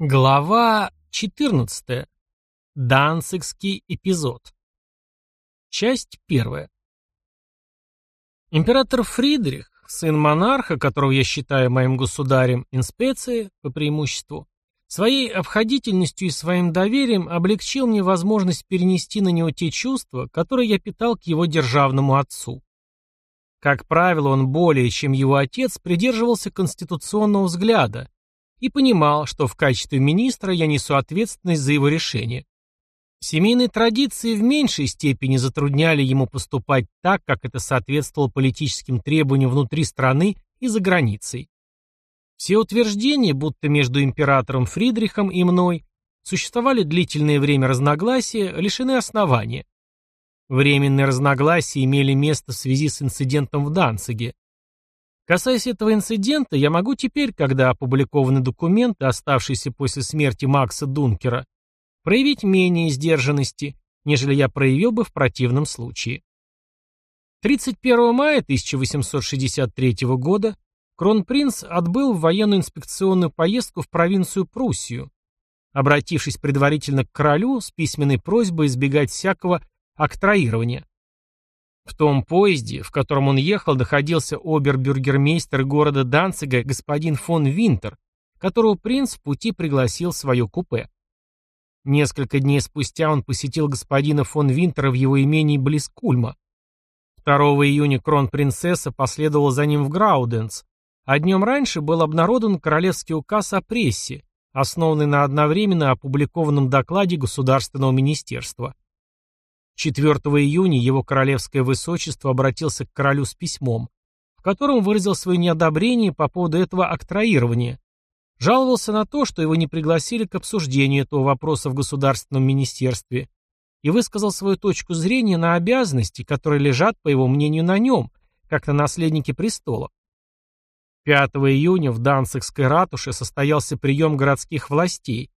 Глава 14. Данцигский эпизод. Часть первая. Император Фридрих, сын монарха, которого я считаю моим государем инспеции по преимуществу, своей обходительностью и своим доверием облегчил мне возможность перенести на него те чувства, которые я питал к его державному отцу. Как правило, он более, чем его отец, придерживался конституционного взгляда – и понимал, что в качестве министра я несу ответственность за его решение. Семейные традиции в меньшей степени затрудняли ему поступать так, как это соответствовало политическим требованиям внутри страны и за границей. Все утверждения, будто между императором Фридрихом и мной существовали длительное время разногласия, лишены основания. Временные разногласия имели место в связи с инцидентом в Данциге. Касаясь этого инцидента, я могу теперь, когда опубликованы документы, оставшиеся после смерти Макса Дункера, проявить менее сдержанности, нежели я проявил бы в противном случае. 31 мая 1863 года кронпринц отбыл в военную инспекционную поездку в провинцию Пруссию, обратившись предварительно к королю с письменной просьбой избегать всякого октроирования. В том поезде, в котором он ехал, находился обербюргермейстер города Данцига господин фон Винтер, которого принц в пути пригласил в свое купе. Несколько дней спустя он посетил господина фон Винтера в его имении близ Кульма. 2 июня кронпринцесса последовала за ним в Грауденс, а днем раньше был обнародован королевский указ о прессе, основанный на одновременно опубликованном докладе Государственного министерства. 4 июня его королевское высочество обратился к королю с письмом, в котором выразил свое неодобрение по поводу этого октроирования. Жаловался на то, что его не пригласили к обсуждению этого вопроса в государственном министерстве, и высказал свою точку зрения на обязанности, которые лежат, по его мнению, на нем, как на наследнике престола. 5 июня в Данцигской ратуше состоялся прием городских властей,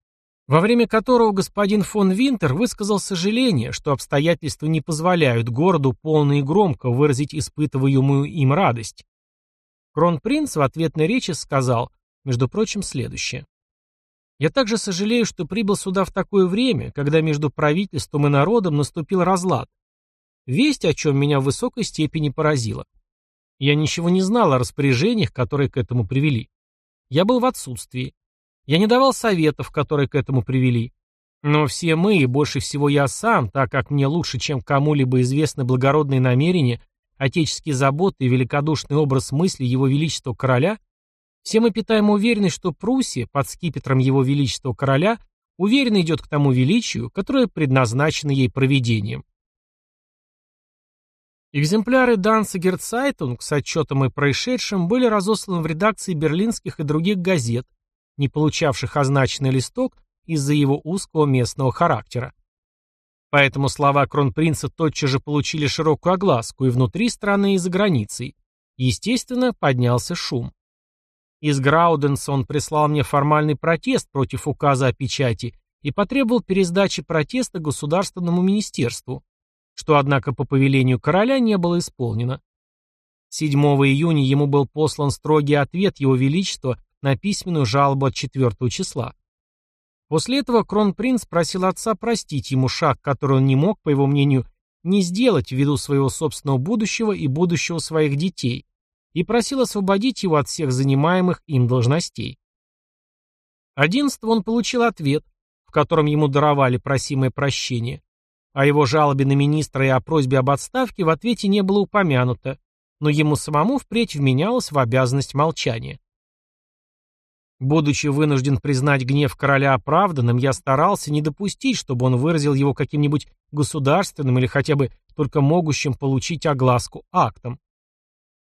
во время которого господин фон Винтер высказал сожаление, что обстоятельства не позволяют городу полно и громко выразить испытываемую им радость. Кронпринц в ответной речи сказал, между прочим, следующее. «Я также сожалею, что прибыл сюда в такое время, когда между правительством и народом наступил разлад. Весть, о чем меня в высокой степени поразила. Я ничего не знал о распоряжениях, которые к этому привели. Я был в отсутствии. Я не давал советов, которые к этому привели. Но все мы, и больше всего я сам, так как мне лучше, чем кому-либо известны благородные намерения, отеческие заботы и великодушный образ мысли Его Величества Короля, все мы питаем уверенность, что Пруссия, под скипетром Его Величества Короля, уверенно идет к тому величию, которое предназначено ей провидением. Экземпляры Данцигер Цайтунг с отчетом о происшедшем были разосланы в редакции берлинских и других газет, не получавших означенный листок из-за его узкого местного характера. Поэтому слова кронпринца тотчас же получили широкую огласку и внутри страны, и за границей. Естественно, поднялся шум. Из Грауденса он прислал мне формальный протест против указа о печати и потребовал пересдачи протеста Государственному министерству, что, однако, по повелению короля не было исполнено. 7 июня ему был послан строгий ответ Его Величества на письменную жалобу от 4 числа. После этого кронпринц просил отца простить ему шаг, который он не мог, по его мнению, не сделать ввиду своего собственного будущего и будущего своих детей, и просил освободить его от всех занимаемых им должностей. 11 он получил ответ, в котором ему даровали просимое прощение. О его жалобе на министра и о просьбе об отставке в ответе не было упомянуто, но ему самому впредь вменялось в обязанность молчания. Будучи вынужден признать гнев короля оправданным, я старался не допустить, чтобы он выразил его каким-нибудь государственным или хотя бы только могущим получить огласку актом.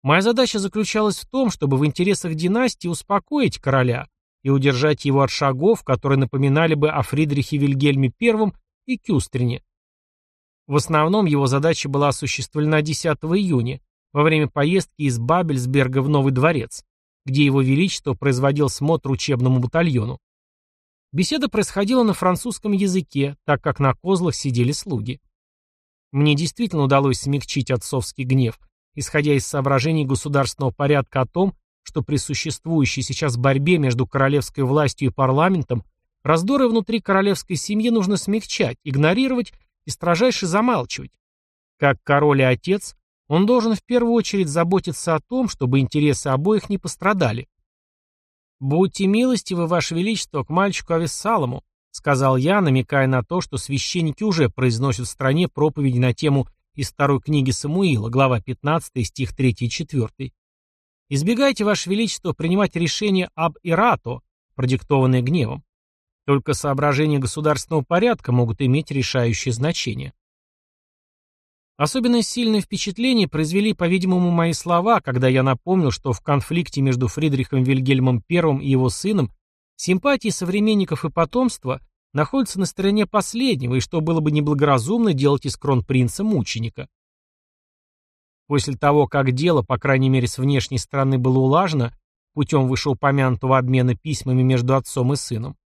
Моя задача заключалась в том, чтобы в интересах династии успокоить короля и удержать его от шагов, которые напоминали бы о Фридрихе Вильгельме I и Кюстрине. В основном его задача была осуществлена 10 июня, во время поездки из Бабельсберга в Новый дворец где его величество производил смотр учебному батальону. Беседа происходила на французском языке, так как на козлах сидели слуги. Мне действительно удалось смягчить отцовский гнев, исходя из соображений государственного порядка о том, что при существующей сейчас борьбе между королевской властью и парламентом Раздоры внутри королевской семьи нужно смягчать, игнорировать и строжайше замалчивать. Как король и отец, он должен в первую очередь заботиться о том, чтобы интересы обоих не пострадали. «Будьте милостивы, Ваше Величество, к мальчику Авессалому», сказал я, намекая на то, что священники уже произносят в стране проповеди на тему из второй книги Самуила, глава 15, стих 3 и 4. «Избегайте, Ваше Величество, принимать решения об Ирато, продиктованные гневом. Только соображения государственного порядка могут иметь решающее значение». Особенно сильное впечатление произвели, по-видимому, мои слова, когда я напомнил, что в конфликте между Фридрихом Вильгельмом I и его сыном симпатии современников и потомства находятся на стороне последнего, и что было бы неблагоразумно делать из кронпринца мученика. После того, как дело, по крайней мере с внешней стороны, было улажено, путем вышеупомянутого обмена письмами между отцом и сыном,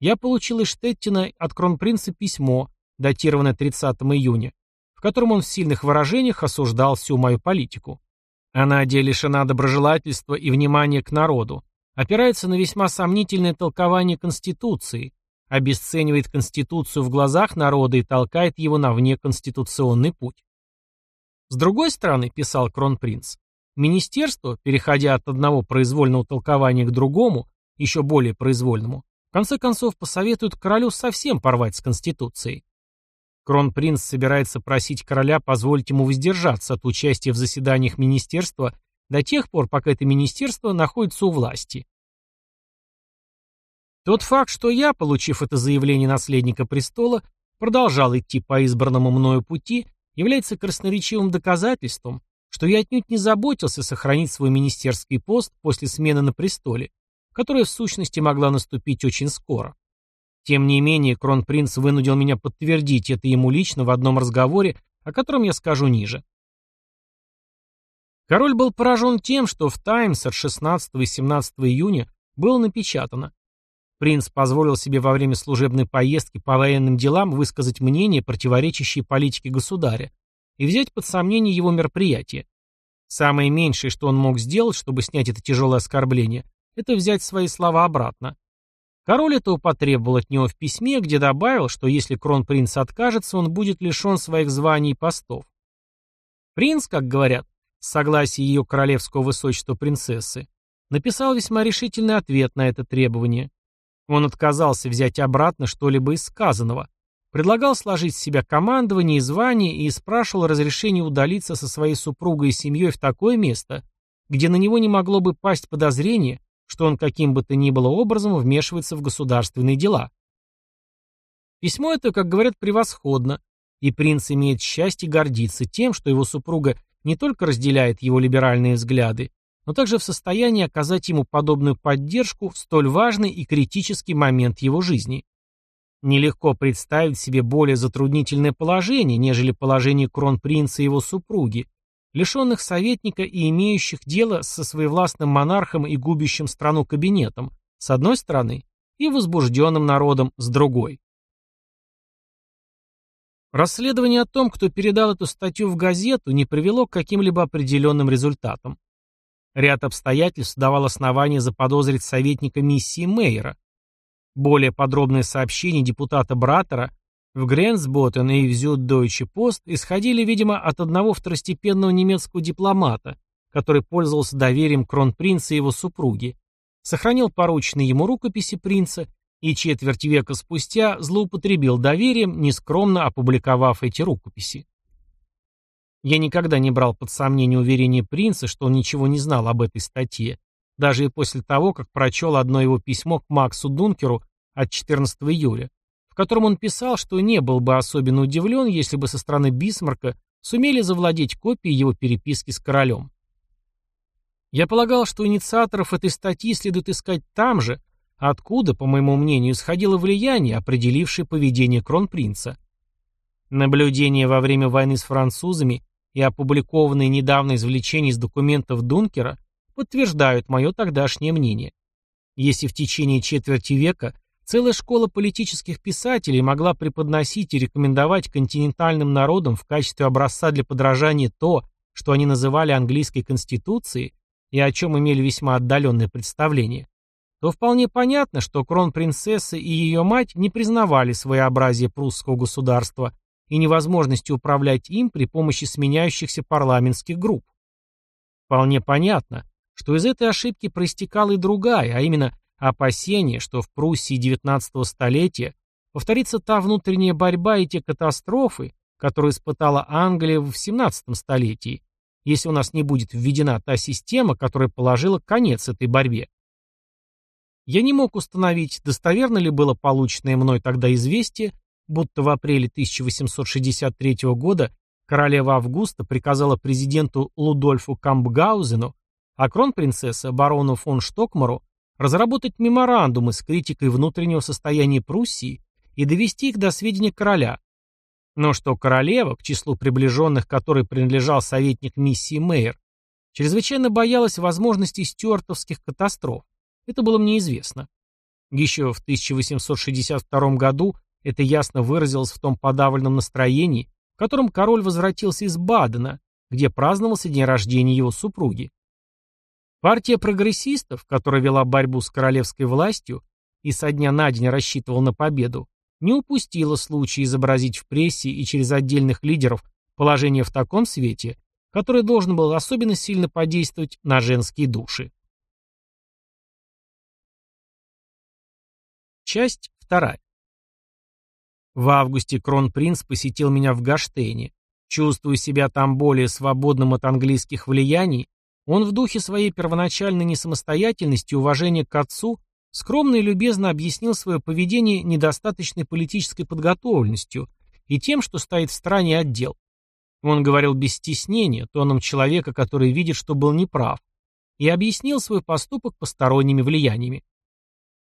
я получил из Штеттина от кронпринца письмо, датированное 30 июня, котором он в сильных выражениях осуждал всю мою политику. Она лишена доброжелательства и внимания к народу, опирается на весьма сомнительное толкование Конституции, обесценивает Конституцию в глазах народа и толкает его на внеконституционный путь. С другой стороны, писал Кронпринц, министерство, переходя от одного произвольного толкования к другому, еще более произвольному, в конце концов посоветует королю совсем порвать с Конституцией. Кронпринц собирается просить короля позволить ему воздержаться от участия в заседаниях министерства до тех пор, пока это министерство находится у власти. Тот факт, что я, получив это заявление наследника престола, продолжал идти по избранному мною пути, является красноречивым доказательством, что я отнюдь не заботился сохранить свой министерский пост после смены на престоле, которая в сущности могла наступить очень скоро. Тем не менее, кронпринц вынудил меня подтвердить это ему лично в одном разговоре, о котором я скажу ниже. Король был поражен тем, что в «Таймс» от 16 и 17 июня было напечатано. Принц позволил себе во время служебной поездки по военным делам высказать мнение, противоречащее политике государя, и взять под сомнение его мероприятие. Самое меньшее, что он мог сделать, чтобы снять это тяжелое оскорбление, это взять свои слова обратно. Король этого потребовал от него в письме, где добавил, что если кронпринц откажется, он будет лишен своих званий и постов. Принц, как говорят, с согласия ее королевского высочества принцессы, написал весьма решительный ответ на это требование. Он отказался взять обратно что-либо из сказанного, предлагал сложить с себя командование и звание и спрашивал разрешение удалиться со своей супругой и семьей в такое место, где на него не могло бы пасть подозрение, что он каким бы то ни было образом вмешивается в государственные дела. Письмо это, как говорят, превосходно, и принц имеет счастье гордиться тем, что его супруга не только разделяет его либеральные взгляды, но также в состоянии оказать ему подобную поддержку в столь важный и критический момент его жизни. Нелегко представить себе более затруднительное положение, нежели положение кронпринца и его супруги, лишенных советника и имеющих дело со своевластным монархом и губящим страну кабинетом, с одной стороны, и возбужденным народом с другой. Расследование о том, кто передал эту статью в газету, не привело к каким-либо определенным результатам. Ряд обстоятельств давал основание заподозрить советника миссии Мейера. Более подробные сообщения депутата Братера в Гренсботен и в Зюддойче Пост исходили, видимо, от одного второстепенного немецкого дипломата, который пользовался доверием кронпринца и его супруги, сохранил порученные ему рукописи принца и четверть века спустя злоупотребил доверием, нескромно опубликовав эти рукописи. Я никогда не брал под сомнение уверение принца, что он ничего не знал об этой статье, даже и после того, как прочел одно его письмо к Максу Дункеру от 14 июля, в котором он писал, что не был бы особенно удивлен, если бы со стороны Бисмарка сумели завладеть копией его переписки с королем. Я полагал, что инициаторов этой статьи следует искать там же, откуда, по моему мнению, исходило влияние, определившее поведение кронпринца. Наблюдения во время войны с французами и опубликованные недавно извлечения из документов Дункера подтверждают мое тогдашнее мнение. Если в течение четверти века Целая школа политических писателей могла преподносить и рекомендовать континентальным народам в качестве образца для подражания то, что они называли английской конституцией, и о чем имели весьма отдаленное представление, то вполне понятно, что кронпринцесса и ее мать не признавали своеобразие прусского государства и невозможности управлять им при помощи сменяющихся парламентских групп. Вполне понятно, что из этой ошибки проистекала и другая, а именно опасение, что в Пруссии XIX столетия повторится та внутренняя борьба и те катастрофы, которые испытала Англия в XVII столетии, если у нас не будет введена та система, которая положила конец этой борьбе. Я не мог установить, достоверно ли было полученное мной тогда известие, будто в апреле 1863 года королева Августа приказала президенту Лудольфу Кампгаузену, а кронпринцесса барону фон Штокмару разработать меморандумы с критикой внутреннего состояния Пруссии и довести их до сведения короля. Но что королева, к числу приближенных которой принадлежал советник миссии Мейер, чрезвычайно боялась возможностей стюартовских катастроф, это было мне известно. Еще в 1862 году это ясно выразилось в том подавленном настроении, в котором король возвратился из Бадена, где праздновался день рождения его супруги. Партия прогрессистов, которая вела борьбу с королевской властью и со дня на день рассчитывала на победу, не упустила случая изобразить в прессе и через отдельных лидеров положение в таком свете, которое должно было особенно сильно подействовать на женские души. Часть вторая. В августе кронпринц посетил меня в Гаштейне. Чувствуя себя там более свободным от английских влияний, он в духе своей первоначальной несамостоятельности и уважения к отцу скромно и любезно объяснил свое поведение недостаточной политической подготовленностью и тем, что стоит в стране отдел. Он говорил без стеснения, тоном человека, который видит, что был неправ, и объяснил свой поступок посторонними влияниями.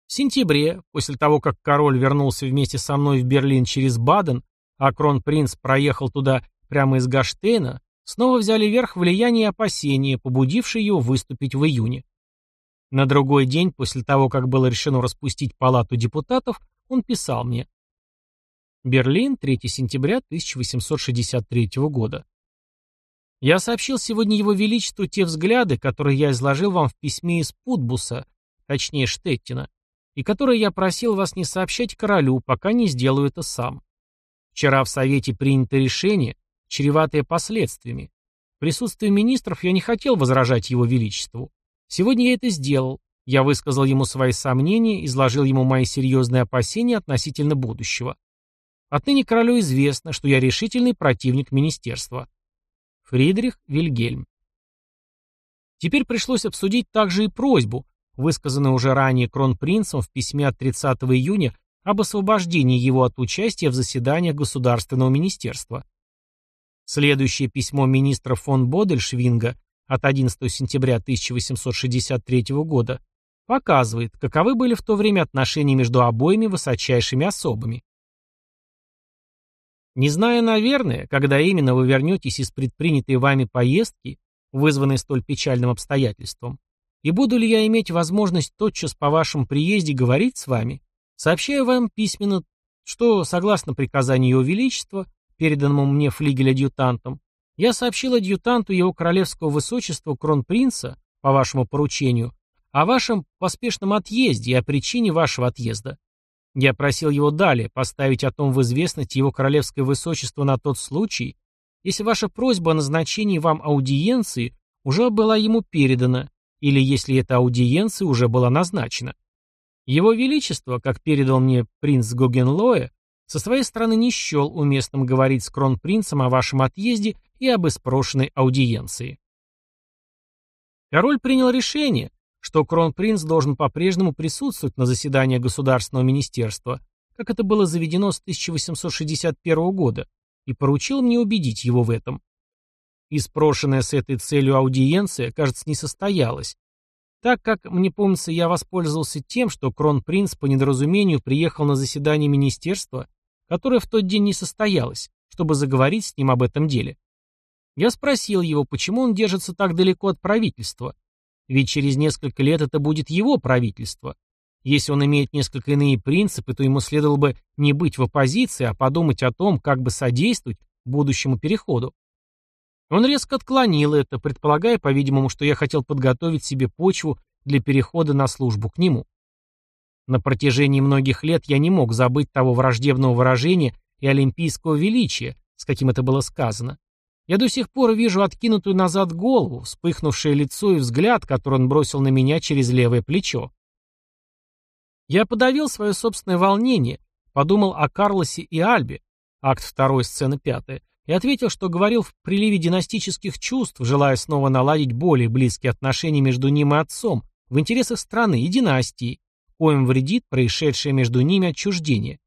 В сентябре, после того, как король вернулся вместе со мной в Берлин через Баден, а кронпринц проехал туда прямо из Гаштейна, снова взяли верх влияние и опасения, побудившие его выступить в июне. На другой день, после того, как было решено распустить палату депутатов, он писал мне. Берлин, 3 сентября 1863 года. Я сообщил сегодня Его Величеству те взгляды, которые я изложил вам в письме из Путбуса, точнее Штеттина, и которые я просил вас не сообщать королю, пока не сделаю это сам. Вчера в Совете принято решение, чреватое последствиями. В присутствии министров я не хотел возражать его величеству. Сегодня я это сделал. Я высказал ему свои сомнения, изложил ему мои серьезные опасения относительно будущего. Отныне королю известно, что я решительный противник министерства. Фридрих Вильгельм. Теперь пришлось обсудить также и просьбу, высказанный уже ранее кронпринцем в письме от 30 июня об освобождении его от участия в заседаниях Государственного министерства. Следующее письмо министра фон Бодельшвинга от 11 сентября 1863 года показывает, каковы были в то время отношения между обоими высочайшими особами. Не зная, наверное, когда именно вы вернетесь из предпринятой вами поездки, вызванной столь печальным обстоятельством, и буду ли я иметь возможность тотчас по вашему приезде говорить с вами, сообщаю вам письменно, что, согласно приказанию Его Величества, переданному мне флигель-адъютантом, я сообщил адъютанту его королевского высочества кронпринца, по вашему поручению, о вашем поспешном отъезде и о причине вашего отъезда. Я просил его далее поставить о том в известность его королевское высочество на тот случай, если ваша просьба о назначении вам аудиенции уже была ему передана, или если эта аудиенция уже была назначена. Его Величество, как передал мне принц Гогенлоэ, со своей стороны не счел уместным говорить с кронпринцем о вашем отъезде и об испрошенной аудиенции. Король принял решение, что кронпринц должен по-прежнему присутствовать на заседании Государственного министерства, как это было заведено с 1861 года, и поручил мне убедить его в этом. Испрошенная с этой целью аудиенция, кажется, не состоялась, так как, мне помнится, я воспользовался тем, что кронпринц по недоразумению приехал на заседание министерства, которое в тот день не состоялось, чтобы заговорить с ним об этом деле. Я спросил его, почему он держится так далеко от правительства, ведь через несколько лет это будет его правительство. Если он имеет несколько иные принципы, то ему следовало бы не быть в оппозиции, а подумать о том, как бы содействовать будущему переходу. Он резко отклонил это, предполагая, по-видимому, что я хотел подготовить себе почву для перехода на службу к нему. На протяжении многих лет я не мог забыть того враждебного выражения и олимпийского величия, с каким это было сказано. Я до сих пор вижу откинутую назад голову, вспыхнувшее лицо и взгляд, который он бросил на меня через левое плечо. Я подавил свое собственное волнение, подумал о Карлосе и Альбе, акт 2, сцена 5, и ответил, что говорил в приливе династических чувств, желая снова наладить более близкие отношения между ним и отцом, в интересах страны и династии, коим вредит происшедшее между ними отчуждение.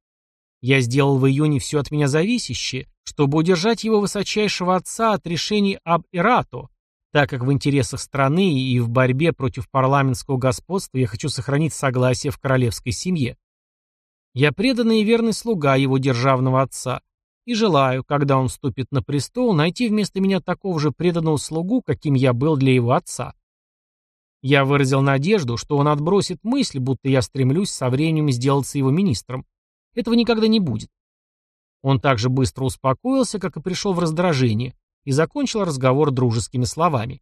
Я сделал в июне все от меня зависящее, чтобы удержать его высочайшего отца от решений об Ирато, так как в интересах страны и в борьбе против парламентского господства я хочу сохранить согласие в королевской семье. Я преданный и верный слуга его державного отца, и желаю, когда он вступит на престол, найти вместо меня такого же преданного слугу, каким я был для его отца. Я выразил надежду, что он отбросит мысль, будто я стремлюсь со временем сделаться его министром. Этого никогда не будет. Он также быстро успокоился, как и пришел в раздражение, и закончил разговор дружескими словами.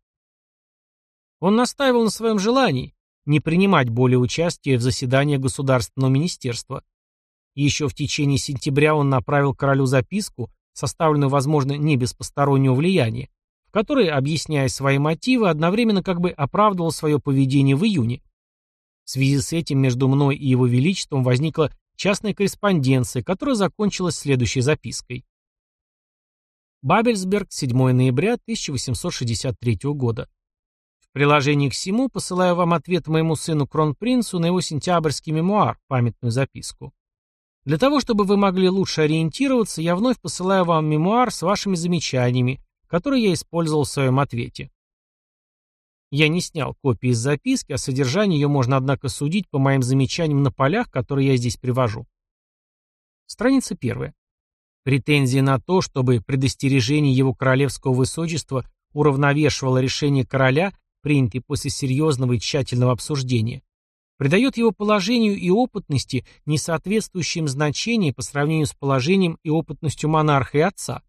Он настаивал на своем желании не принимать более участия в заседаниях Государственного министерства. Еще в течение сентября он направил королю записку, составленную, возможно, не без постороннего влияния, в которой, объясняя свои мотивы, одновременно как бы оправдывал свое поведение в июне. В связи с этим между мной и его величеством возникла частная корреспонденция, которая закончилась следующей запиской. Бабельсберг, 7 ноября 1863 года. В приложении к всему посылаю вам ответ моему сыну Кронпринцу на его сентябрьский мемуар, памятную записку. Для того, чтобы вы могли лучше ориентироваться, я вновь посылаю вам мемуар с вашими замечаниями, который я использовал в своем ответе. Я не снял копии из записки, а содержание ее можно, однако, судить по моим замечаниям на полях, которые я здесь привожу. Страница первая. Претензии на то, чтобы предостережение его королевского высочества уравновешивало решение короля, принятое после серьезного и тщательного обсуждения, придает его положению и опытности несоответствующим значение по сравнению с положением и опытностью монарха и отца.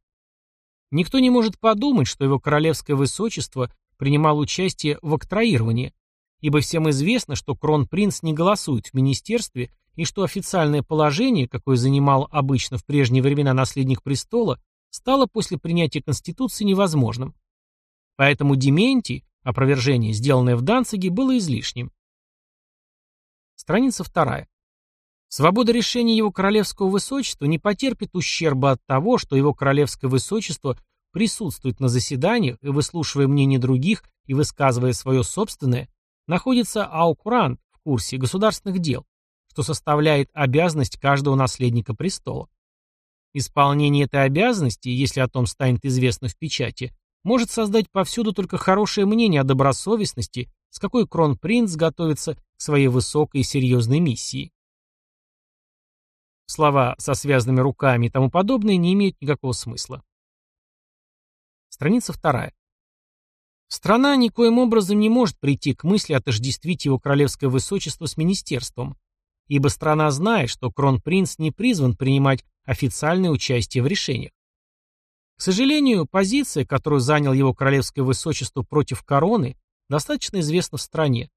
Никто не может подумать, что его королевское высочество принимал участие в октроировании, ибо всем известно, что кронпринц не голосует в министерстве и что официальное положение, какое занимал обычно в прежние времена наследник престола, стало после принятия Конституции невозможным. Поэтому Дементий, опровержение, сделанное в Данциге, было излишним. Страница вторая. Свобода решения его королевского высочества не потерпит ущерба от того, что его королевское высочество присутствует на заседаниях и, выслушивая мнение других и высказывая свое собственное, находится аукурант в курсе государственных дел, что составляет обязанность каждого наследника престола. Исполнение этой обязанности, если о том станет известно в печати, может создать повсюду только хорошее мнение о добросовестности, с какой кронпринц готовится к своей высокой и серьезной миссии. Слова со связанными руками и тому подобное не имеют никакого смысла. Страница вторая. Страна никоим образом не может прийти к мысли отождествить его королевское высочество с министерством, ибо страна знает, что кронпринц не призван принимать официальное участие в решениях. К сожалению, позиция, которую занял его королевское высочество против короны, достаточно известна в стране.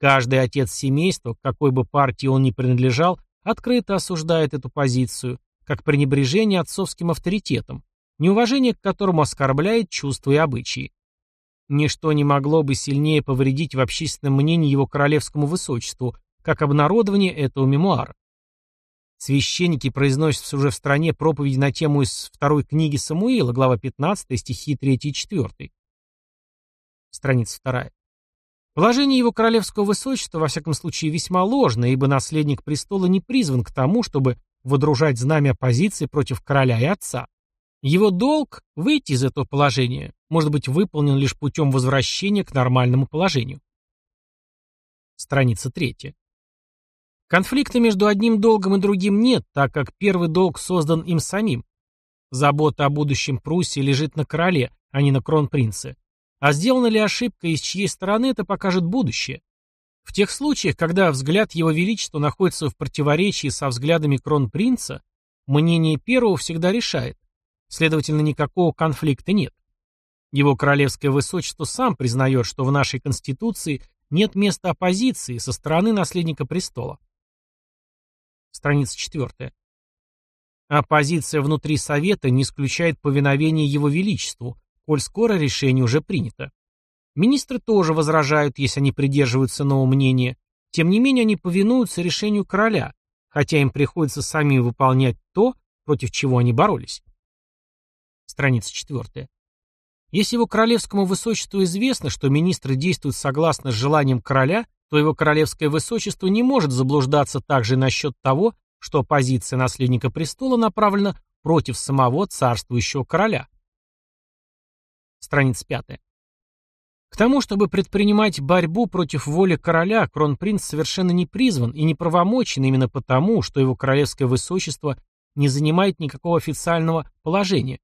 Каждый отец семейства, к какой бы партии он ни принадлежал, открыто осуждает эту позицию, как пренебрежение отцовским авторитетом, неуважение к которому оскорбляет чувства и обычаи. Ничто не могло бы сильнее повредить в общественном мнении его королевскому высочеству, как обнародование этого мемуара. Священники произносят уже в стране проповеди на тему из второй книги Самуила, глава 15, стихи 3 и 4. Страница 2. Положение его королевского высочества, во всяком случае, весьма ложное, ибо наследник престола не призван к тому, чтобы водружать знамя оппозиции против короля и отца. Его долг – выйти из этого положения, может быть выполнен лишь путем возвращения к нормальному положению. Страница 3. Конфликта между одним долгом и другим нет, так как первый долг создан им самим. Забота о будущем Пруссии лежит на короле, а не на кронпринце. А сделана ли ошибка и с чьей стороны это покажет будущее? В тех случаях, когда взгляд Его Величества находится в противоречии со взглядами кронпринца, мнение первого всегда решает. Следовательно, никакого конфликта нет. Его королевское высочество сам признает, что в нашей Конституции нет места оппозиции со стороны наследника престола. Страница 4. Оппозиция внутри Совета не исключает повиновение Его Величеству, коль скоро решение уже принято. Министры тоже возражают, если они придерживаются нового мнения. Тем не менее, они повинуются решению короля, хотя им приходится самим выполнять то, против чего они боролись. Страница 4. Если его королевскому высочеству известно, что министры действуют согласно с желанием короля, то его королевское высочество не может заблуждаться также насчет того, что оппозиция наследника престола направлена против самого царствующего короля. Страница 5. К тому, чтобы предпринимать борьбу против воли короля, кронпринц совершенно не призван и не правомочен именно потому, что его королевское высочество не занимает никакого официального положения.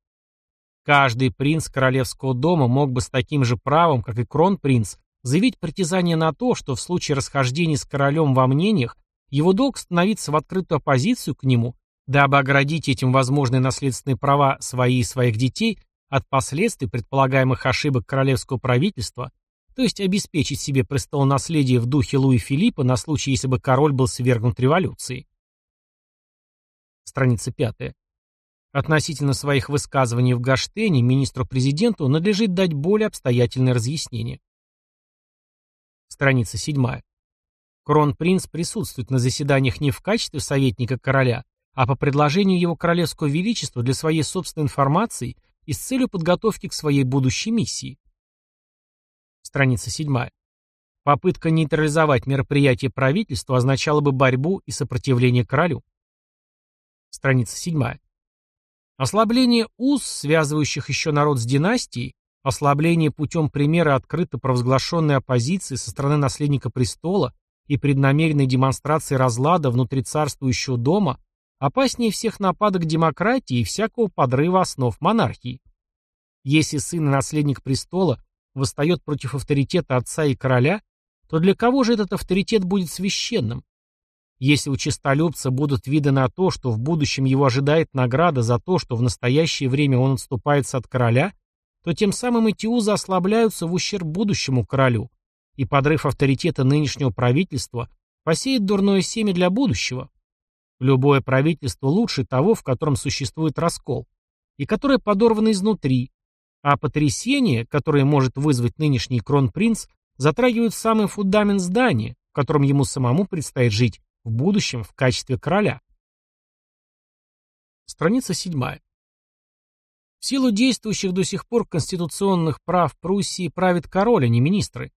Каждый принц королевского дома мог бы с таким же правом, как и кронпринц, заявить притязание на то, что в случае расхождения с королем во мнениях его долг становиться в открытую оппозицию к нему, дабы оградить этим возможные наследственные права свои и своих детей от последствий предполагаемых ошибок королевского правительства, то есть обеспечить себе престолонаследие в духе Луи Филиппа на случай, если бы король был свергнут революцией. Страница 5. Относительно своих высказываний в Гаштене министру-президенту надлежит дать более обстоятельное разъяснение. Страница 7. Кронпринц присутствует на заседаниях не в качестве советника короля, а по предложению его королевского величества для своей собственной информации и с целью подготовки к своей будущей миссии. Страница 7. Попытка нейтрализовать мероприятие правительства означала бы борьбу и сопротивление королю. Страница 7. Ослабление уз, связывающих еще народ с династией, ослабление путем примера открыто провозглашенной оппозиции со стороны наследника престола и преднамеренной демонстрации разлада внутри царствующего дома опаснее всех нападок демократии и всякого подрыва основ монархии. Если сын и наследник престола восстает против авторитета отца и короля, то для кого же этот авторитет будет священным? Если у честолюбца будут виды на то, что в будущем его ожидает награда за то, что в настоящее время он отступается от короля, то тем самым эти узы ослабляются в ущерб будущему королю, и подрыв авторитета нынешнего правительства посеет дурное семя для будущего. Любое правительство лучше того, в котором существует раскол, и которое подорвано изнутри, а потрясение, которое может вызвать нынешний кронпринц, затрагивают самый фундамент здания, в котором ему самому предстоит жить в будущем в качестве короля. Страница 7. В силу действующих до сих пор конституционных прав Пруссии правит король, а не министры.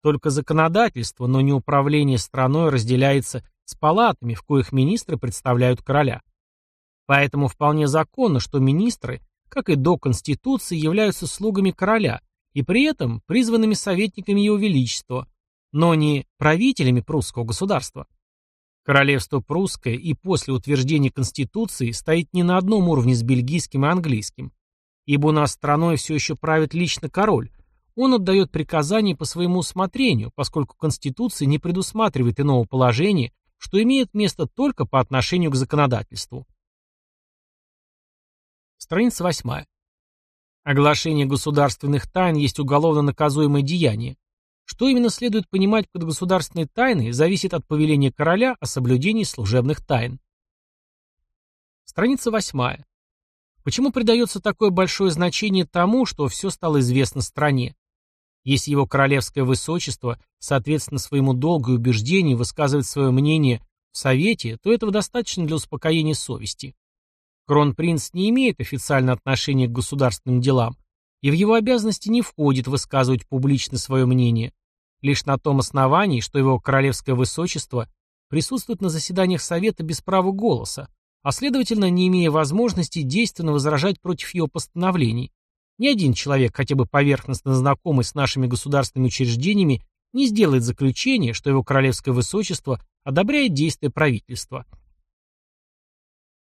Только законодательство, но не управление страной разделяется с палатами, в коих министры представляют короля. Поэтому вполне законно, что министры, как и до Конституции, являются слугами короля и при этом призванными советниками его величества, но не правителями прусского государства. Королевство прусское и после утверждения Конституции стоит не на одном уровне с бельгийским и английским, ибо у нас страной все еще правит лично король. Он отдает приказания по своему усмотрению, поскольку Конституция не предусматривает иного положения, что имеет место только по отношению к законодательству. Страница 8. Оглашение государственных тайн есть уголовно наказуемое деяние, что именно следует понимать под государственной тайной, зависит от повеления короля о соблюдении служебных тайн. Страница 8. Почему придается такое большое значение тому, что все стало известно стране? Если его королевское высочество, соответственно своему долгу и убеждению, высказывает свое мнение в Совете, то этого достаточно для успокоения совести. Кронпринц не имеет официального отношения к государственным делам, и в его обязанности не входит высказывать публично свое мнение, лишь на том основании, что его королевское высочество присутствует на заседаниях Совета без права голоса, а следовательно, не имея возможности действенно возражать против его постановлений. Ни один человек, хотя бы поверхностно знакомый с нашими государственными учреждениями, не сделает заключение, что его королевское высочество одобряет действия правительства.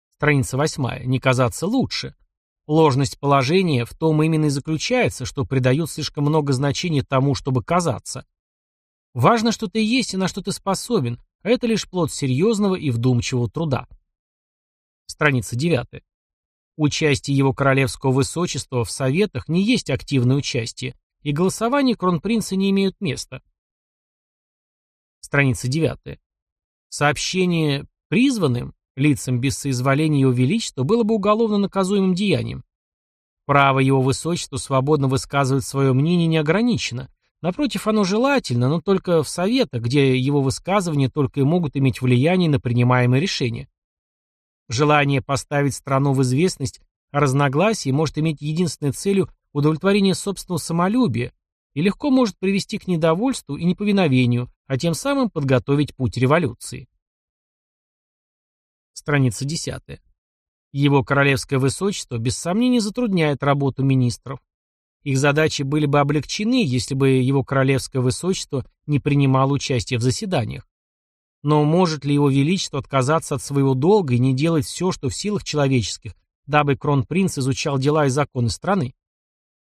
Страница 8. Не казаться лучше. Ложность положения в том именно и заключается, что придают слишком много значения тому, чтобы казаться. Важно, что ты есть и на что ты способен, а это лишь плод серьезного и вдумчивого труда. Страница 9. Участие его королевского высочества в советах не есть активное участие, и голосование кронпринца не имеют места. Страница 9. Сообщение Призванным, лицам без соизволения его величества, было бы уголовно наказуемым деянием. Право его высочества свободно высказывать свое мнение не ограничено. Напротив, оно желательно, но только в советах, где его высказывания только и могут иметь влияние на принимаемые решения. Желание поставить страну в известность о разногласии может иметь единственной целью удовлетворение собственного самолюбия и легко может привести к недовольству и неповиновению, а тем самым подготовить путь революции. Страница 10. Его королевское высочество без сомнения затрудняет работу министров. Их задачи были бы облегчены, если бы его королевское высочество не принимало участие в заседаниях. Но может ли его величество отказаться от своего долга и не делать все, что в силах человеческих, дабы кронпринц изучал дела и законы страны?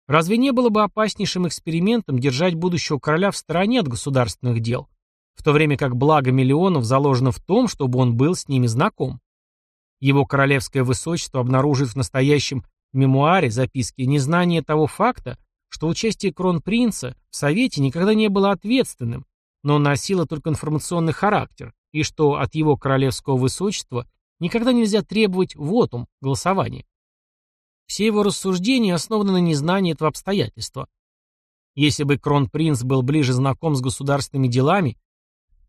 Разве не было бы опаснейшим экспериментом держать будущего короля в стороне от государственных дел, в то время как благо миллионов заложено в том, чтобы он был с ними знаком? Его королевское высочество обнаружит в настоящем мемуаре записки незнание того факта, что участие кронпринца в Совете никогда не было ответственным, но носило только информационный характер, и что от его королевского высочества никогда нельзя требовать вотум, голосования. Все его рассуждения основаны на незнании этого обстоятельства. Если бы кронпринц был ближе знаком с государственными делами,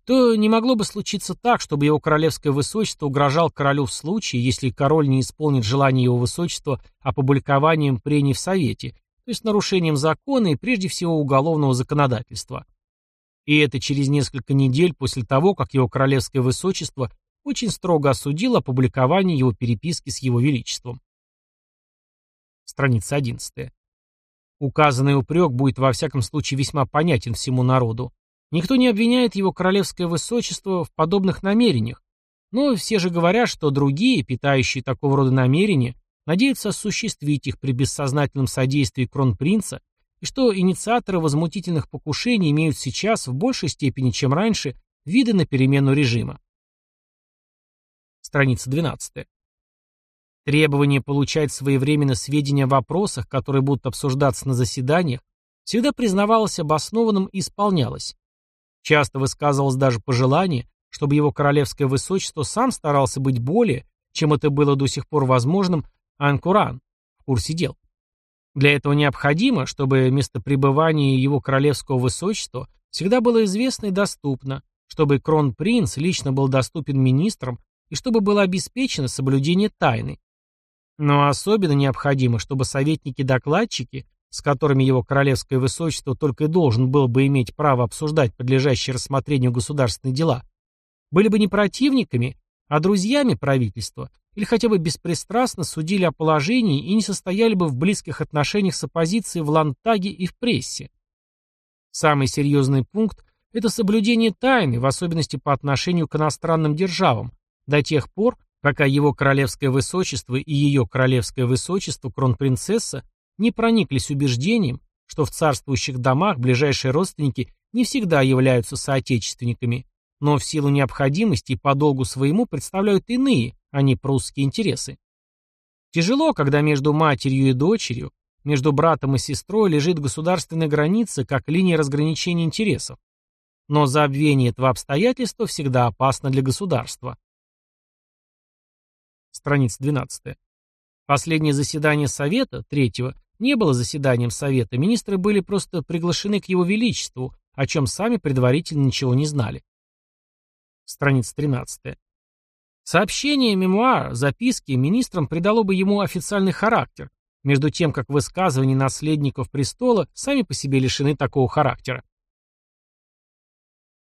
то не могло бы случиться так, чтобы его королевское высочество угрожал королю в случае, если король не исполнит желание его высочества опубликованием прений в Совете, то есть нарушением закона и прежде всего уголовного законодательства. И это через несколько недель после того, как его королевское высочество очень строго осудило опубликование его переписки с его величеством. Страница 11. Указанный упрек будет во всяком случае весьма понятен всему народу. Никто не обвиняет его королевское высочество в подобных намерениях, но все же говорят, что другие, питающие такого рода намерения, надеются осуществить их при бессознательном содействии кронпринца, и что инициаторы возмутительных покушений имеют сейчас в большей степени, чем раньше, виды на перемену режима. Страница 12. Требование получать своевременно сведения о вопросах, которые будут обсуждаться на заседаниях, всегда признавалось обоснованным и исполнялось. Часто высказывалось даже пожелание, чтобы его королевское высочество сам старался быть более, чем это было до сих пор возможным, анкуран в курсе дел. Для этого необходимо, чтобы место пребывания его королевского высочества всегда было известно и доступно, чтобы кронпринц лично был доступен министрам и чтобы было обеспечено соблюдение тайны. Но особенно необходимо, чтобы советники-докладчики, с которыми его королевское высочество только и должен был бы иметь право обсуждать подлежащие рассмотрению государственные дела, были бы не противниками, а друзьями правительства, или хотя бы беспристрастно судили о положении и не состояли бы в близких отношениях с оппозицией в Лантаге и в прессе. Самый серьезный пункт – это соблюдение тайны, в особенности по отношению к иностранным державам, до тех пор, пока его королевское высочество и ее королевское высочество, кронпринцесса, не прониклись убеждением, что в царствующих домах ближайшие родственники не всегда являются соотечественниками, но в силу необходимости и по долгу своему представляют иные, а не прусские интересы. Тяжело, когда между матерью и дочерью, между братом и сестрой лежит государственная граница как линия разграничения интересов. Но забвение этого обстоятельства всегда опасно для государства. Страница 12. Последнее заседание Совета, третьего, не было заседанием Совета, министры были просто приглашены к его величеству, о чем сами предварительно ничего не знали. Страница 13. Сообщение, мемуар, записки министрам придало бы ему официальный характер, между тем как высказывания наследников престола сами по себе лишены такого характера.